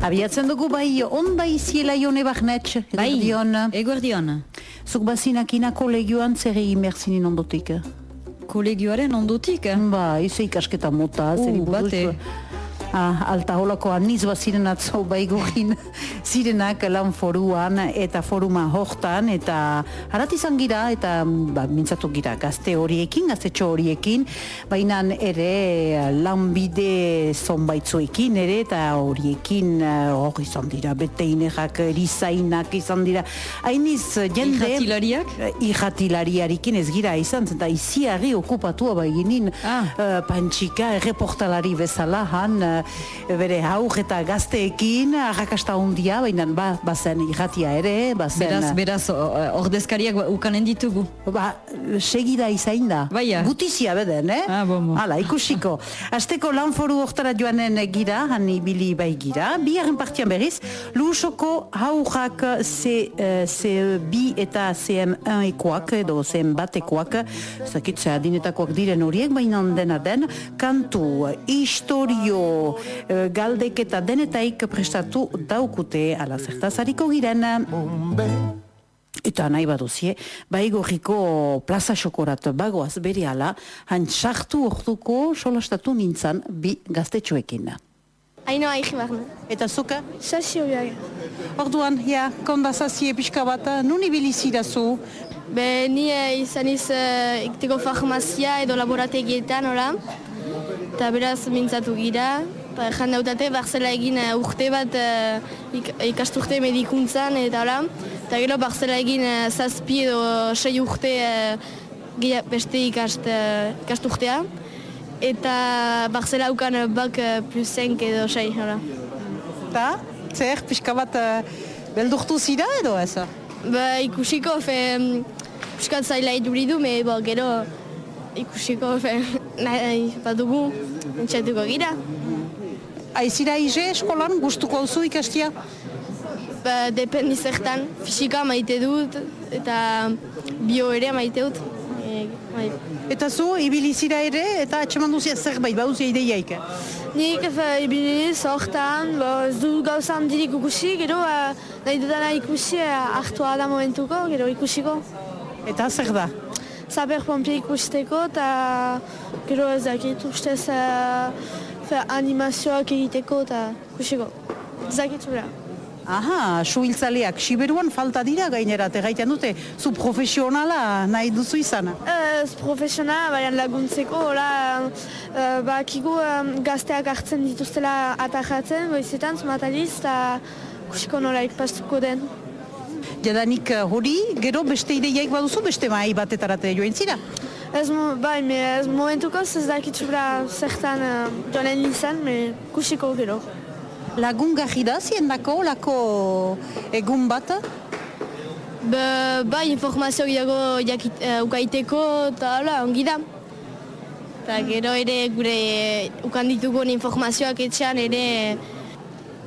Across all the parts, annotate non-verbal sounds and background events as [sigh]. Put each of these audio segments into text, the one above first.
Abiatzen dugu bai onda iziela jone barnetx, Bai, eguerdion. eguerdion. Zuk bazinakina kolegioan zer egin berzinin ondotik. Kolegioaren ondotik. Ba, ize ikasketa mota, zer Uh, alta holako aniz bat ziren atzo baigorin zirenak lan foruan eta foruma hortan eta harat izan gira eta ba, mintzatu gira gazte horiekin, gaztetxo horiekin baina ere lanbide zonbaitzuekin ere eta horiekin eh, hor izan dira beteinerak, erizainak izan dira hainiz jende Irratilariak? Ijatilariarekin ez gira izan, eta iziarri okupatua bai ginen Ah. eh, pantxika erreportalari bezala han eh, bere haur eta gazteekin arrakasta hundia, baina ba, bazen irratia ere, bazen... Beraz, beraz, ordezkariak ba- ukanen ditugu. Ba, segida izain da. Baia. Gutizia beden, eh? Ah, bon, bon. Hala, ikusiko. [laughs] Azteko lanforu hortara joanen gira, han ibili bai gira. Biaren partian berriz, Lusoko haujak C, eh, C2 eta CM1 ekoak, edo CM batekoak, zakitzea dinetakoak diren horiek, baina dena den, kantu, historio, eh, galdeketa denetaik prestatu daukute, ala zertazariko giren. Eta nahi baduzie, baigorriko plaza xokorat bagoaz bere ala, han sartu orduko solastatu nintzan bi gaztetxoekin. Ainoa egi barne. Eta zuka? Sasio biak. Orduan, ja, kondazazie pixka bat, nun ibilizira zu? Be, ni eh, izan iz uh, ikteko farmazia edo laborategietan, ora. Eta beraz mintzatu gira. Eta jan dautate, barzela egin eh, urte bat uh, ik, ikasturte medikuntzan eta ora. Eta gero barzela egin uh, zazpi edo sei urte gehi- beste ikast, ikasturtea. Eta barzela ukan uh, bak plus 5 edo sei, ora. Eta, zer, pixka bat beldurtu zira edo ez? Ba, ikusiko, fe, mm, piskat zaila iduridu, me, bo, gero, ikusiko, fe, [laughs] nahi badugu, entxatuko gira. Aizira ize eskolan, gustuko duzu ikastia? Ba, dependi zertan, fisika maite dut, eta bio ere maite dut. E, bai. Eta zu, ibilizira ere, eta atxeman duzia zerbait, baduzia ideiaik. Nik efe ibiliz hortan, bo, ez du gauza handirik ikusi, gero eh, nahi dudana ikusi eh, hartua da momentuko, gero ikusiko. Eta zer da? Zaber pompie ikusteko eta gero ez dakit ustez fe, animazioak egiteko eta dakit zura. Aha, suhiltzaleak, siberuan falta dira gainerat, egaitan dute, zu profesionala nahi duzu izan. Ez profesionala, baina laguntzeko, hola, uh, bakigu em, gazteak hartzen dituztela atajatzen, goizetan, zumataliz, eta ikusiko nola ikpastuko den. Jadanik eh, hori, gero beste ideiaik baduzu, beste mai batetarate joen zira. Ez, mo- bai, me, ez momentuko ez dakit zura zertan uh, joanen izan, me ikusiko gero. Lagungarri da ziendako, lako egun bat, Be, bai, informazio gehiago jakit, uh, ukaiteko, eta hala, ongi da. Eta gero ere gure uh, ukan ditugun informazioak etxean ere...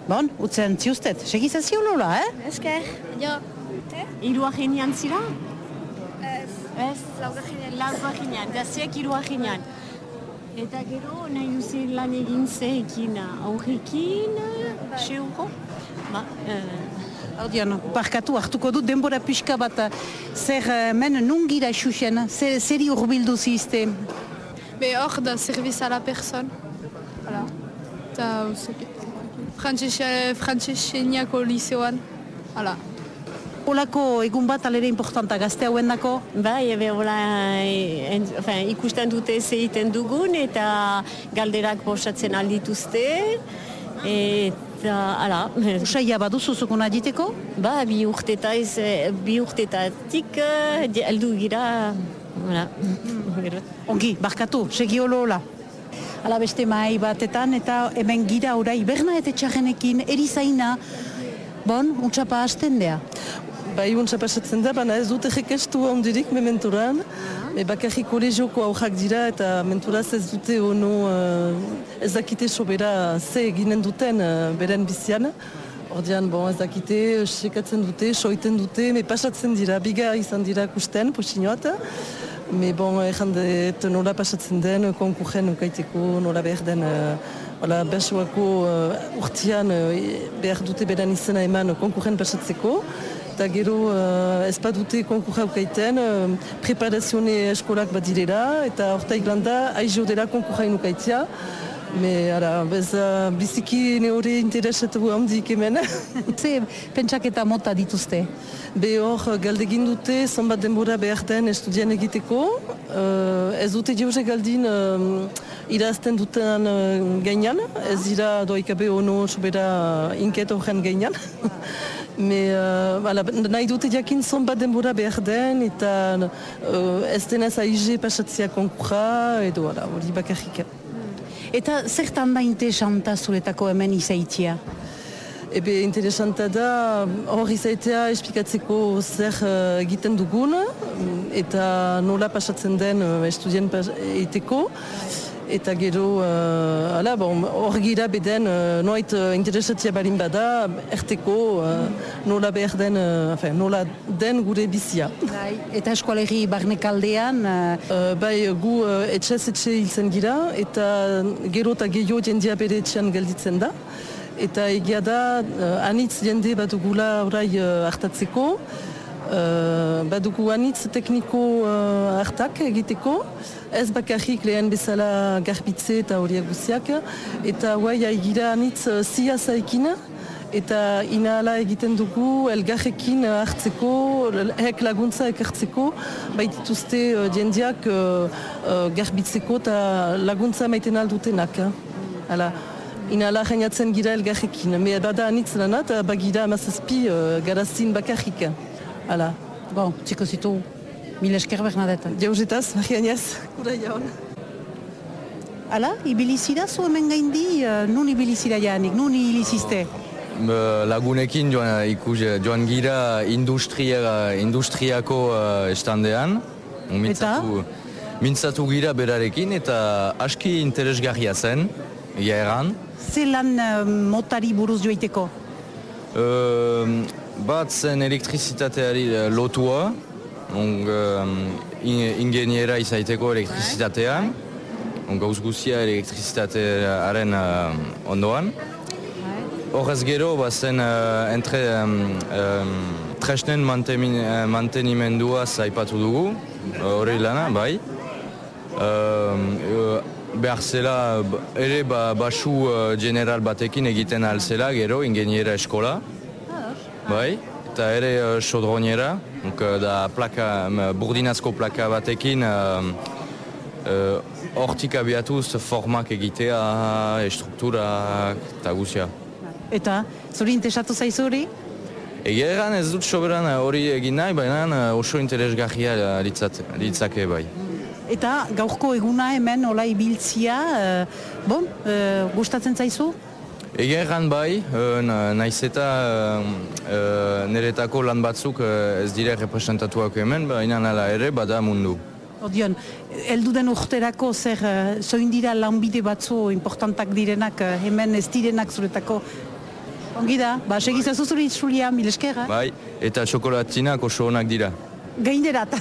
bon, utzen ziustet, segizazio lola, eh? Esker. Jo, Hiru aginean zira? Ez. Ez? Lauko aginean, gaziak hiru aginean. Eta gero nahi duzi lan egin zeekin aurrekin, xe euro? Ba, eh, Audion, barkatu hartuko dut denbora pixka bat, eh, zer eh, men nungira xuxen, zer, zeri urbildu zizte. Be hor da service à la personne. Hala. Eta uzek. Frantzeseniako liseoan. Hala. Olako egun bat alere importanta gazte hauen dako, bai, ebe hola, eh, en, enfin, ikusten dute ze egiten dugun eta galderak bosatzen aldituzte. Eta, ala, usaia baduzu zukuna diteko? ba, bi urtetaiz, eh, bi urtetatik eh, heldu gira, voilà. Gero. Ongi, barkatu, segi olola. Ala beste mai batetan eta hemen gira orai berna eta txarrenekin erizaina, bon, utxapa hasten dea. Bai, untsa pasatzen da, baina ez dute jekestu ondirik mementuran. E, bakarrik kolegioko aurrak dira eta menturaz ez dute ono eh, ez dakite sobera ze eginen duten eh, beren bizian. Ordean, bon, ez dakite, sekatzen dute, soiten dute, me pasatzen dira, biga izan dira kusten, posinoat. Me bon, erran dut nola pasatzen den, konkurren ukaiteko, nola behar den, uh, Hala, besoako uh, urtean uh, behar dute beran izena eman konkurren pasatzeko. Eta gero uh, ez badute konkurra ukaiten, uh, preparazione eskolak bat direla, eta orta iglanda aizo dela konkurra inukaitzia. Me, ara, bez, uh, biziki ne hori interesatu handik hemen. [laughs] Ze pentsaketa mota dituzte? Be hor, galdegin dute, zonbat denbora behar den estudian egiteko. Uh, ez dute jauze galdin uh, irazten duten uh, gainan, ez dira doikabe ono sobera inket horren gainan. [laughs] Me, uh, ala, nahi dute jakin zonbat denbora behar den, eta uh, ez denez aize pasatzea konkurra, edo ala, hori bakarrik. Eta zertan da interesanta zuretako hemen izaitia? Ebe interesanta da hor izaitea esplikatzeko zer uh, egiten dugun eta nola pasatzen den uh, estudien pas eiteko. Eta gero, uh, ala, bon, hor gira beden, uh, noait uh, interesatzea balin bada, erteko uh, nola behar den, uh, enfin, nola den gure bizia. Bai. Eta eskualegi barnekaldean, uh, Uh, bai, gu uh, etxez etxe hiltzen gira, eta gero eta gehiago jendia bere etxean gelditzen da. Eta egia da, uh, anitz jende badugula orai uh, hartatzeko, uh, badugu anitz tekniko uh, hartak egiteko, ez bakarrik lehen bezala garbitze eta horiak guziak, eta guai haigira anitz uh, zia zaikin, eta inahala egiten dugu elgarrekin hartzeko, hek laguntza ekartzeko, baitituzte uh, uh, uh, garbitzeko eta laguntza maiten aldutenak. Hala, inahala jainatzen gira elgarrekin, me bada anitz lanat, bagira amazazpi uh, garazin bakarrik. Hala, bon, txiko zitu, mil esker Bernadette. jauzetaz, Marianez, kura jaun. Hala, ibilizira zu hemen gaindi, uh, nun ibilizira janik, nun hilizizte? Be, lagunekin joan, ikus, joan gira industria, industriako uh, estandean. Mintzatu, mintzatu gira berarekin eta aski interesgarria zen, egia erran. Ze lan uh, motari buruz joiteko? Uh, bat zen elektrizitateari uh, lotua, on, uh, ingeniera izaiteko elektrizitatean, on, gauz guzia elektrizitatearen uh, ondoan. Horrez gero, bazen uh, entre um, um, tresnen mantemin, uh, mantenimendua zaipatu dugu, hori lana, bai. Uh, behar zela, ere ba, basu uh, general batekin egiten alzela gero, ingeniera eskola. Bai, eta ere uh, sodroniera, donc, uh, da plaka, um, burdinazko plaka batekin um, uh, hortik abiatuz formak egitea, estrukturak eta guzia. Eta, zuri interesatu zaizu hori? Egia egan ez dut soberan uh, hori egin nahi, baina uh, oso interesgarria uh, litzake bai. Eta gaurko eguna hemen hola ibiltzia, uh, bon, uh, gustatzen zaizu? Egia egan bai, na- naiz eta uh, niretako lan batzuk ez dire representatuak hemen, baina nala ere bada mundu. Odion, heldu den urterako zer, zoin dira lanbide batzu importantak direnak, hemen ez direnak zuretako. Ongi da, ba, segizazu zuri itzulia, mil esker, eh? Bai, eta txokolatinak oso onak dira. Gainerat. [laughs]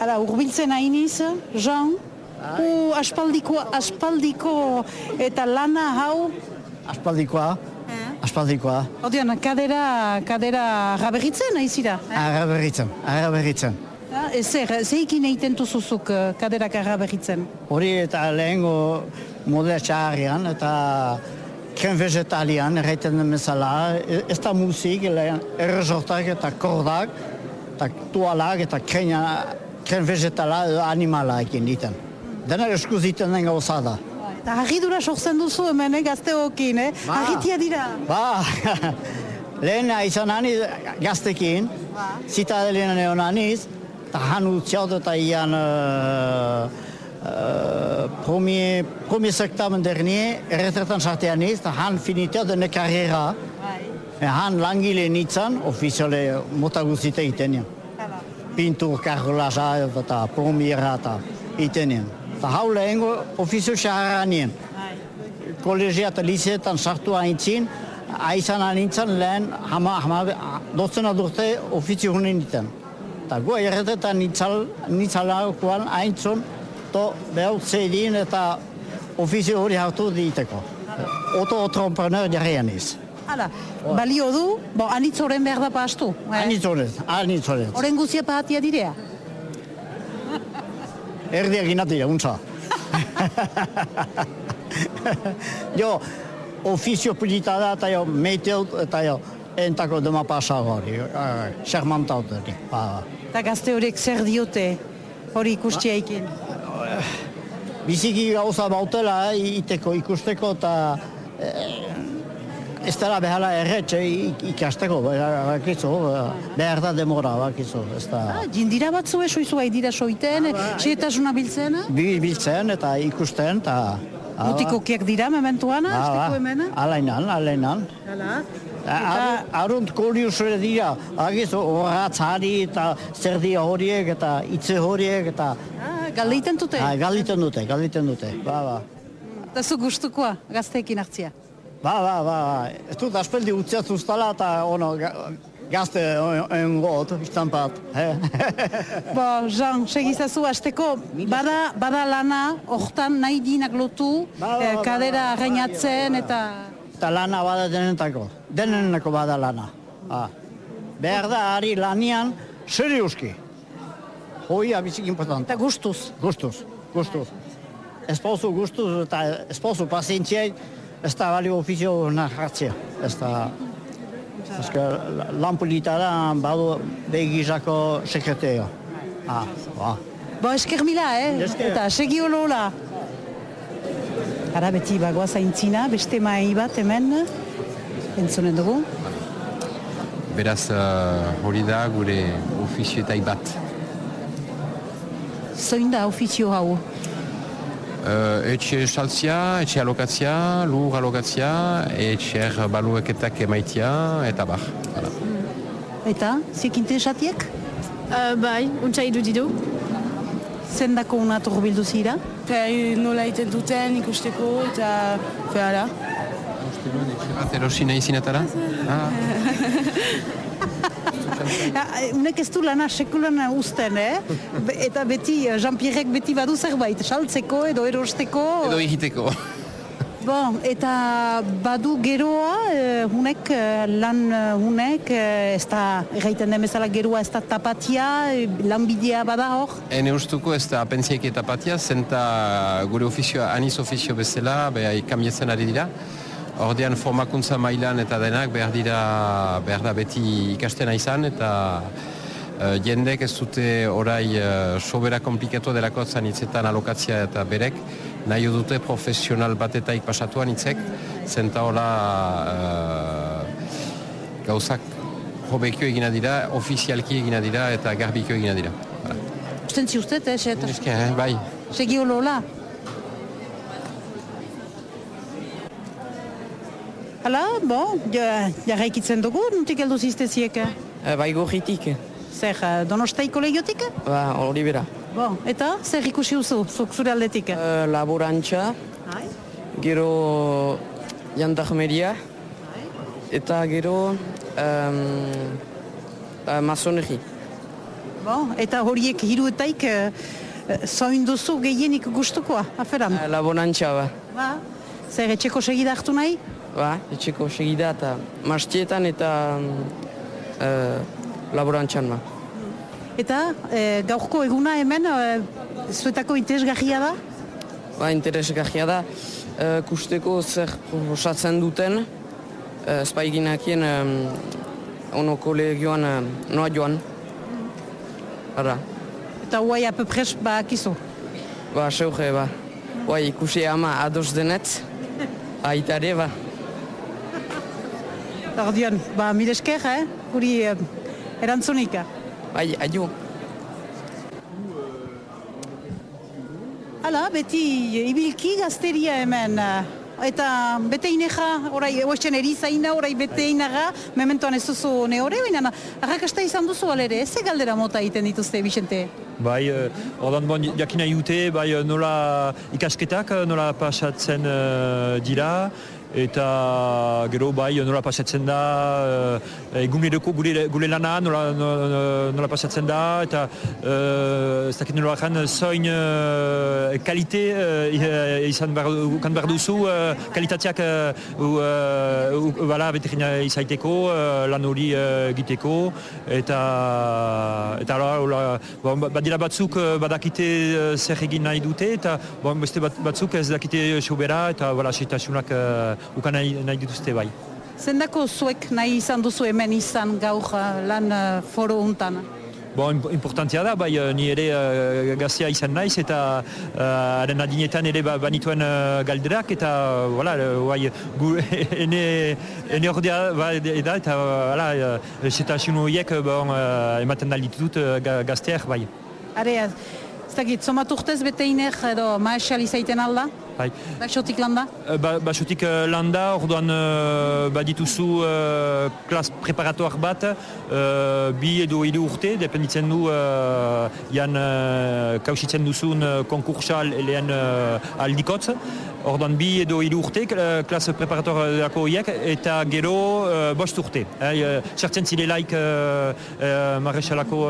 Hala, urbiltzen hainiz, Jean, u aspaldiko, aspaldiko eta lana hau, Aspaldikoa, aspaldikoa, odion, kadera, kadera raberritzen, haizira? ara berritzen, ara berritzen. Eh? Zer, zeikin egiten duzuzuk eh, kaderak arraberritzen? Hori eta lehengo model txarrian eta kren vegetalian erraiten den bezala, e- ez da musik, lehen erresortak eta kordak, eta tualak eta krena, kren vegetala edo animala ekin diten. Dena eskuz iten den gauza da. Eta harridura sortzen duzu hemen, eh, gazteokin, eh? Ba. Harritia dira. Ba, [laughs] lehen izan ani gaztekin, zitadelen egon aniz, eta han utziaut eta ian uh, uh, premier, premier sektamen dernier, erretretan sartean niz, eta han finiteat dene karriera, e han langile nintzen, ofiziale mota guztite egiten Pintur, karrolaza eta plomiera eta egiten Eta hau lehengo ofizio xaharra nien kolegia eta liceetan sartu haintzin, aizan haintzan lehen hama, hama, dozena durte ofizio hunen ditan. Eta gu erretetan nintzal, nintzalakoan haintzun, to behau zedin eta ofizio hori hartu diteko. Auto-entrepreneur jarrian iz. Hala, balio du, bo, anitz horren behar da pastu. Eh? Anitz horret, anitz. Horren guzia pahatia direa. Erdiak inatia, untza. jo, ofizio polita da, eta jo, meiteut, eta jo, entako dema pasa hori, xermantaut hori. Ba, Eta gazte horiek zer diote hori ikustia ikin. Biziki gauza bautela, eh, iteko, ikusteko, eta eh, ez dela behala erretxe ik- ikasteko, bakizu, behar da demora, bakizu, ez da. Ah, jindira batzu esoizu dira soiten, xeetasuna biltzen, Bi biltzen eta ikusten, eta... mutikokiak dira mementuana, azteko hemena. Alainan, alainan. Hala. Arunt kuriosure dira, agizu, horratzari eta zer dira horiek eta itze horiek eta... Ah, galdeiten dute. Ah, galiten dute, galiten dute, ba, ba. Eta zu gustukoa gazteekin hartzia. Ba, ba, ba, ba. Ez dut aspeldi utziat zuztala eta ono, ga- gazte en got, izan bat. [laughs] Bo, Jean, segizazu, azteko, bada, bada lana, hortan nahi dinak lotu, Ba, ba, eh, ba, kadera ba, ba, gainatzen eta... Eta lana bada denetako, denenako bada lana. Ah. Behar da, ari lanian, serioski. Hoia bizik importante. Eta gustuz. Gustuz, gustuz. Esposo gustuz eta esposo pazientziai, ez da balio ofizio narratzea. Ez da... Eske lan polita da, badu begizako sekreteo. Ah, ba. Bo, esker mila, eh? Esker. Eta segi olola. Ara beti bagoa zaintzina, beste mai bat hemen, entzunen dugu. Beraz, uh, hori da gure ofizioetai bat. Zoin da ofizio hau? Uh, etxe saltzia, etxe alokatzia, lur alokatzia, etxer balueketak emaitia, eta bar. Hala. Eta, ziek interesatiek? Uh, bai, untsa irudidu. Zendako una torbildu zira? Fe, nola iten duten ikusteko eta fe ara. Etxe bat erosi nahi zinetara? [laughs] Ah, [laughs] [laughs] Ja, unek ez du lana sekulan usten, eh? Be- Eta beti, eh, Jean-Pierrek beti badu zerbait, saltzeko edo erosteko. edo egiteko. Bon, eta badu geroa, eh, hunek, eh, lan hunek, ez da, erraiten den bezala geroa ez da tapatia, lanbidea bada hor. Ene ustuko ez da pentziek eta patia, zenta gure ofizioa, aniz ofizio bezala, behar kamietzen ari dira. Ordean formakuntza mailan eta denak behar dira, behar da beti ikastena izan, eta eh, jendek ez dute orai uh, sobera komplikatu delako zanitzetan alokatzia eta berek, nahi dute profesional batetaik pasatuan hitzek, zenta hola eh, gauzak hobekio egina dira, ofizialki egina dira eta garbikio egina dira. Usten ziustet, eh. Eske, eh, bai. Segi olola. Hala, bo, ja, jarraikitzen dugu, nutik heldu zizteziek. E, bai gorritik, Zer, eh, donostaiko legiotik? ba, hori bera. Bo, eta, zer ikusi duzu, zuk zure aldetik? E, laborantza, Bai. gero jandarmeria, eta gero um, uh, masoneri. Bo, eta horiek hiruetaik eh, eh, zoin duzu gehienik gustukoa, aferan? E, laborantza, ba. Ba, zer etxeko segida hartu nahi? Ba, etxeko segida eta mastietan eta uh, laborantzan, ba. Eta eh, gaurko eguna hemen, eh, zuetako interesgarria da? Ba, interesgarria da, uh, kusteko zer osatzen duten, uh, spaiginakien um, ono kolegioan uh, noa joan. Ara, Eta guai apepres bakizu. ba, seuge, ba. Bai, ikusi ama ados denet, aitare, ba. Ordion, ba, mire esker, eh? Guri eh, erantzunika. Bai, aio. Hala, beti ibilki gazteria hemen. eh, Eta bete ineja, orai, oesten erizaina, orai bete inaga, mementoan ez duzu ne hori, baina arrakasta izan duzu alere, ez galdera mota egiten dituzte, Vicente? Bai, eh, ordan bon, jakin nahi dute, bai, eh, nola ikasketak eh, nola pasatzen eh, dira, eta gero bai nola pasatzen da uh, eguneroko gure, gure lana nola, nola, nola pasatzen da eta uh, ez dakit nola jan zoin uh, kalite uh, izan behar, ukan behar duzu uh, kalitateak uh, uh, uh, bala beterina izaiteko uh, lan hori egiteko eta eta ala, bon, badira batzuk uh, badakite uh, zer egin nahi dute eta bon, beste bat, batzuk ez dakite sobera eta bala, setasunak uh, ukan nahi, nahi dituzte bai. Zendako zuek nahi izan duzu hemen izan gaur lan uh, foro untan? Bon, importantia da, bai, ni ere uh, gaztea izan naiz eta haren uh, adinetan ere ba, banituen uh, galderak eta voilà, bai, gu, [laughs] ene, ene ordea ba, eda eta voilà, uh, horiek bon, uh, ematen ditut uh, gazteak bai. Are, ez dakit, somat urtez bete inek edo maesal izaiten alda? Bai. Baixotik landa? Ba, baixotik uh, landa, orduan uh, badituzu klas preparatuak bat, bi edo hiru urte, dependitzen du jan kausitzen duzun uh, konkursa lehen aldikotz. Orduan bi edo hiru urte, klas preparatuako horiek, eta gero bost urte. Eh, Sartzen zirelaik uh, marresalako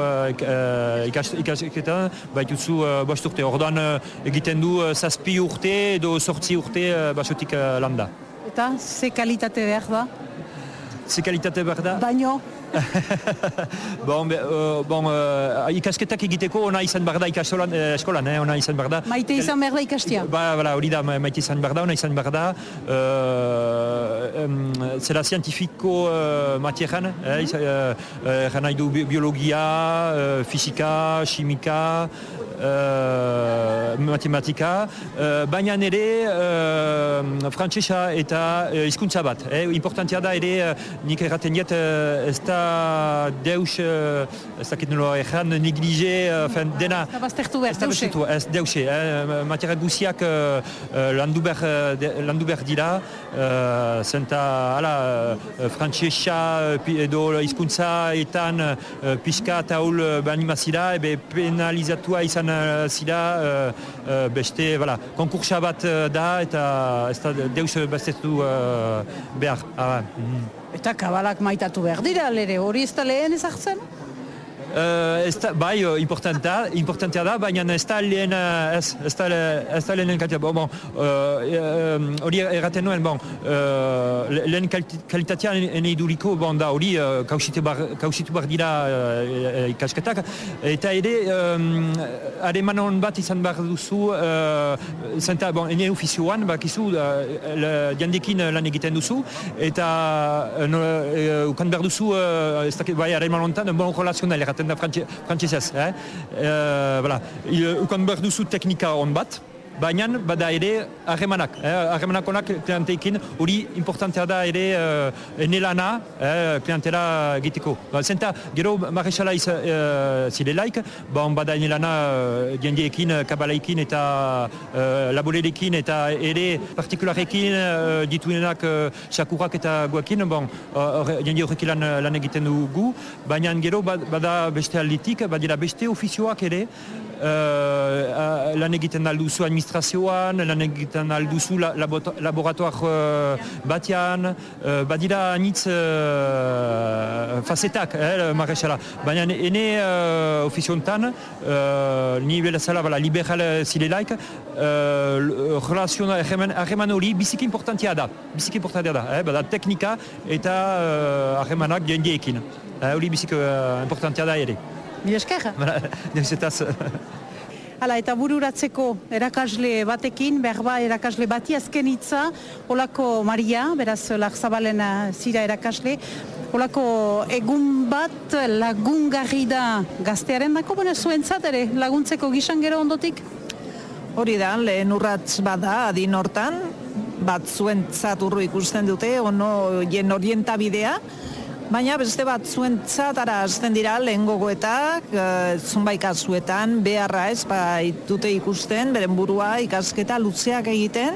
ikasketan, baituzu bost urte. Orduan egiten du zazpi urte, edo sortzi urte uh, basotik uh, landa. Eta ze kalitate behar da? Ze kalitate behar da? Baino? [laughs] bon, be, uh, bon uh, ikasketak egiteko ona izan behar da ikastolan, eh, eskolan, eh, ona izan behar da. Maite izan behar da ikastia? Ba, bala, hori da, maite izan behar da, ona izan behar da. Uh, um, zera zientifiko uh, matieran, eh, uh, uh, nahi du biologia, uh, fisika, chimika, uh, matematika, uh, baina ere uh, frantsesa eta hizkuntza bat. Eh? Importantia da ere, uh, nik erraten diet, uh, ez da deus, uh, ez dakit nola neglige, uh, dena... Ez deuse, eh? guziak uh, landu, behar, landu behar dira, uh, zenta, ala, edo hizkuntza etan uh, pixka eta hul uh, animazira, ebe penalizatua izan zira uh, uh, beste, voilà, konkursa bat da eta ez da deus baztetu uh, behar. Ah, mm. Eta kabalak maitatu behar dira, lere hori ez da lehen ezartzen? Uh, ez da, bai, importantea, importantea da, baina ez da lehen, ez, ez da, ez da lehen kalitatea. Bon, bon, hori uh, erraten nuen, bon, uh, lehen kalitatea ene iduriko, bon, da, hori uh, kausitu bar, bar dira uh, ikasketak, eta ere, um, aremanon bat izan behar duzu, uh, zenta, bon, ene ofizioan, bakizu, uh, jandekin lan egiten duzu, eta uh, uh, ukan behar duzu, uh, ez da, bai, aremanontan, bon relazional erraten da frantzesez. Eh? Uh, voilà. Ukan behar duzu teknika on bat, baina bada ere harremanak, eh? harremanak onak klienteekin, hori importantea da ere uh, enelana eh, klientela egiteko. Ba, zenta, gero marrexala iz, uh, zilelaik, ba, bada enelana uh, jendiekin, kabalaikin eta uh, laborerekin eta ere partikularekin uh, dituenak uh, sakurak eta guakin, bon, jende horrek lan, lan egiten dugu, baina gero bada beste alditik, badira beste ofizioak ere, uh, lan egiten alduzu administrazioan, lan egiten alduzu la, laboratoar uh, batean, uh, badira nitz uh, facetak, eh, marrexala. Baina ene uh, ofiziontan, uh, ni belazala bala, liberal zilelaik, uh, relaziona harreman hori biziki importantia da. Biziki importantia da. Eh, bada teknika eta harremanak uh, jendiekin. Hori uh, biziki uh, importantia da ere. Mi esker? Neuzetaz. [laughs] Hala, eta bururatzeko erakasle batekin, berba erakasle bati azken hitza, Olako Maria, beraz Larzabalen zira erakasle, Olako egun bat lagungarri da gaztearen dako, baina zuentzat ere laguntzeko gizan gero ondotik? Hori da, lehen urratz bada adin hortan, bat zuentzat urru ikusten dute, ono jen orientabidea, Baina beste bat zuen txatara azten dira lehen gogoetak, e, zunbai kasuetan, beharra ez, ba, dute ikusten, beren burua ikasketa lutzeak egiten,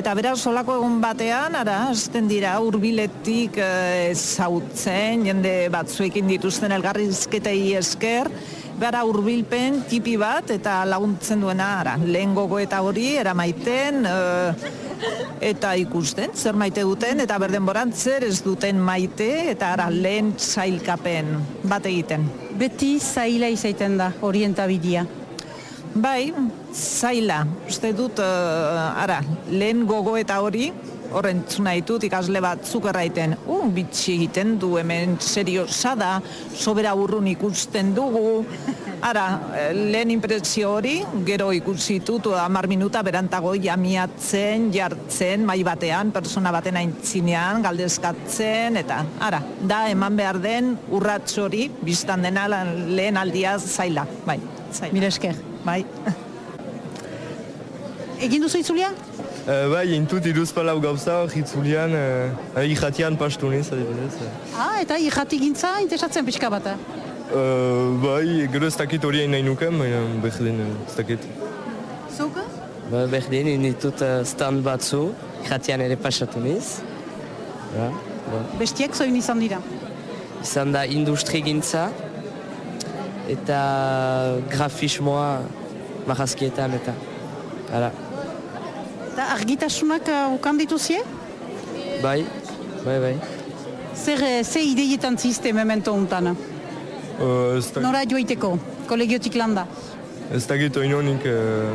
eta beraz solako egun batean, ara, azten dira urbiletik e, zautzen, jende batzuekin dituzten elgarrizketei esker, Gara hurbilpen tipi bat eta laguntzen duena ara. Lehen gogo eta hori eramaiten eh, eta ikusten zer maite duten eta berdenboran zer ez duten maite eta ara lehen zailkapen bat egiten. Beti zaila izaiten da orientabidea. Bai, zaila. Uste dut, eh, ara, lehen gogo eta hori, horren zuna ditut ikasle bat zukerraiten, un bitxi egiten du hemen seriosa da, sobera urrun ikusten dugu, ara, eh, lehen impresio hori, gero ikusi ditut, amar minuta berantago jamiatzen, jartzen, mai batean, persona baten aintzinean, galdezkatzen, eta ara, da eman behar den urrats hori, biztan dena lehen aldia zaila, bai, zaila. Mira esker. Bai. [laughs] Egin duzu itzulia? Uh, bai, intut iruz palau gauza hor itzulian, uh, ihatian pastunez, adibidez. Ah, eta irrati gintza, interesatzen pixka bat. Uh, bai, gero ez dakit hori nahi nuken, baina berdin ez dakit. Zuka? Ba, berdin, inditut uh, stand batzu, jatian ere pasatu niz. Ja, ba. Bestiek zoin izan dira? Izan da industri gintza, eta grafismoa marrazkietan eta, hala. Eta argitasunak uh, ukan dituzie? Bai, bai, bai. Zer, ze ideietan ziste memento untan? Uh, ez, da, Nora joiteko, kolegiotik landa. ez dakit oinonik, uh,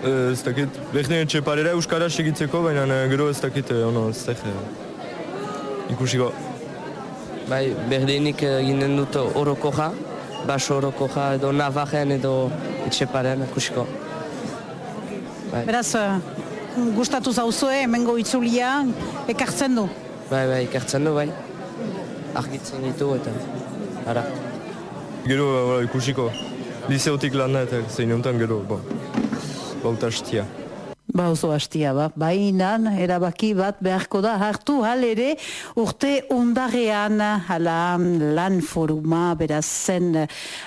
uh, ez dakit, berdin etxe parera euskara segitzeko, baina uh, gero ez dakit, uh, ono, ez dakit, uh, ikusiko. Bai, berdinik eginen dut orokoja, baso orokoja edo navajen edo etxeparen ikusiko. Bai. Beraz, uh, gustatu zauzue, hemengo itzulia, ekartzen du. Bai, bai, ikartzen du, bai. Argitzen ditu eta, ara. Gero uh, ikusiko, liseotik lana eta zein honetan gero, bo, bauta hastia. Ba oso hastia, ba. Bainan, erabaki bat beharko da hartu hal ere urte ondarean hala lan foruma beraz zen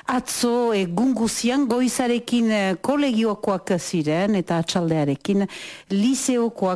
atzo egunguzian goizarekin kolegiokoak ziren eta atxaldearekin liseokoak